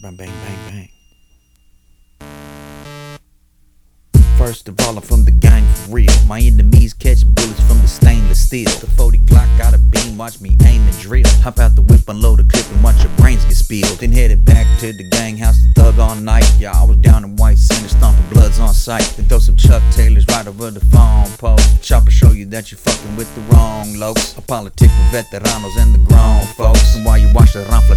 bang, bang, bang, bang. First of all, I'm from the gang for real. My enemies catch bullets from the stainless steel. The 40 Glock got a beam, watch me aim and drill. Hop out the whip, unload a clip, and watch your brains get spilled. Then headed back to the gang house to thug all night. Yeah, I was down in White Center, stomping bloods on sight. Then throw some Chuck Taylors right over the phone pole. Chopper show you that you're fucking with the wrong lokes. I politic with veteranos and the grown folks. And while you watch the the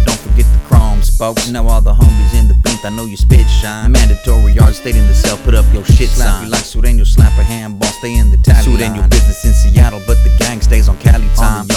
spokes. Now all the homies in the booth, I know you spit shine. Mandatory yard, stayed in the cell, put up your shit sign. Slap you like Sureño, slap a handball, stay in the tally Sureño business in Seattle, but the gang stays on Cali time. On the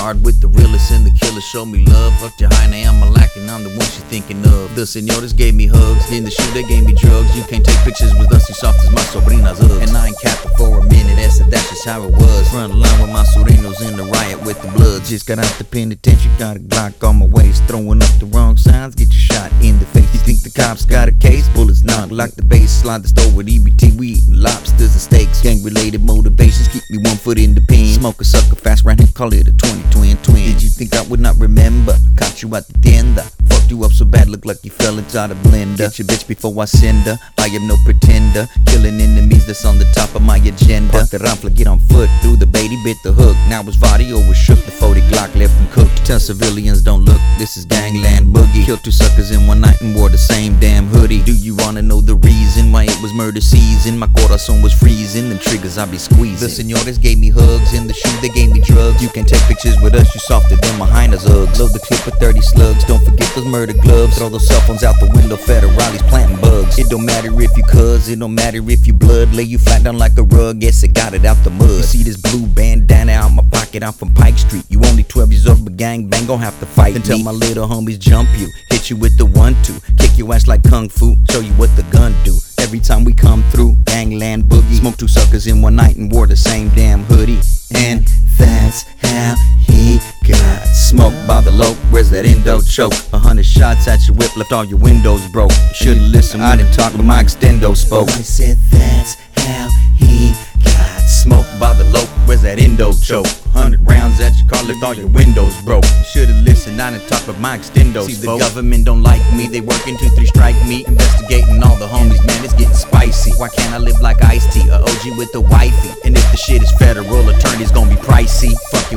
Yard with the realest and the killer. Show me love. Fuck your high now, I'm a lacking. I'm the one she thinking of. The senoritas gave me hugs. Then the shoe they gave me drugs. You can't take pictures with us. You soft as my sobrina's hugs. And I ain't capping for a minute. That's it. That's just how it was. Front line with my Sureños in the riot with the blood. Just got out the penitentiary. Got a Glock on my waist. Throwing up the wrong signs. Get your shot in the face. You think the cops got a case? Bullets knock. Lock the base. Slide the store with EBT. We eating lobsters and steaks. Gang related motivations. Keep me one foot in the pen. Smoke a sucker fast round here. Call it a 2020. 2020. Did you think I would not remember? Caught you at the tender. Fuck you up so bad, look like you fell inside a blender. Get your bitch before I send her. I am no pretender. Killing enemies that's on the top of my agenda. Park the Rampla, get on foot. Through the bait, he bit the hook. Now his body was shook. The 40 Glock left him cooked. Tell civilians don't look. This is gangland boogie. Killed two suckers in one night and wore the same damn hoodie. Do you wanna know the reason why it was murder season? My corazon was freezing. The triggers I be squeezing. The senores gave me hugs. In the shoe they gave me drugs. You can take pictures with us. You softer than my Heiner's Uggs. Load the clip with 30 slugs. Don't forget those murder gloves. Throw those cell phones out the window. Federales planting bugs. It don't matter if you cuz. It don't matter if you blood. Lay you flat down like a rug. Guess it got it out the mud. You see this blue bandana out my pocket. I'm from Pike Street. You only 12 years old, but gang bang gon' have to fight. Then tell my little homies jump you. Hit you with the one two. Kick your ass like kung fu. Show you what the gun do. Every time we come through, gangland boogie. Smoke two suckers in one night and wore the same damn hoodie. And that's how he got smoked by the loc. Where's that endo choke? A hundred shots at your whip, left all your windows broke. You should've listened, I didn't talk, but my extendo spoke. I said that's how he got smoked by the loc. Where's that endo choke? Hundred rounds at your car, left all your windows broke. You should've listened, I didn't talk, but my extendo See, the government don't like me, they working two, three strike me. Investigating all the homies, man, it's getting spicy. Why can't I live like Ice T, a OG with a wifey? And if the shit is federal, attorney's gonna be pricey.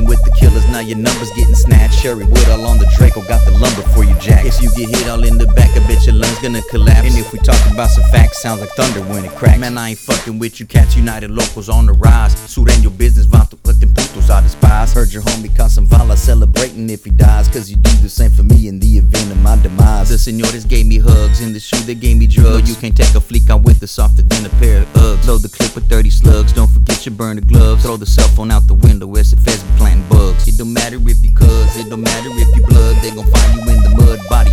With the killers, now your numbers getting snatched. Sherry Wood all on the Draco, got the lumber for you, Jack. If you get hit all in the back, I bet your lungs gonna collapse. And if we talk about some facts, sounds like thunder when it cracks. Man, I ain't fucking with you, cats. United locals on the rise. Sureño business, vato, put them putos I despise. Heard your homie Casanvala celebrating if he dies. Cause you do the same for me in the event my demise. The senores gave me hugs, in the shoe they gave me drugs. No, you can't take a fleek out with the softer than a pair of Uggs. Load the clip with 30 slugs, don't forget your burner gloves. Throw the cell phone out the window, SFS be planting bugs. It don't matter if you cuz, it don't matter if you blood. They gon' find you in the mud, body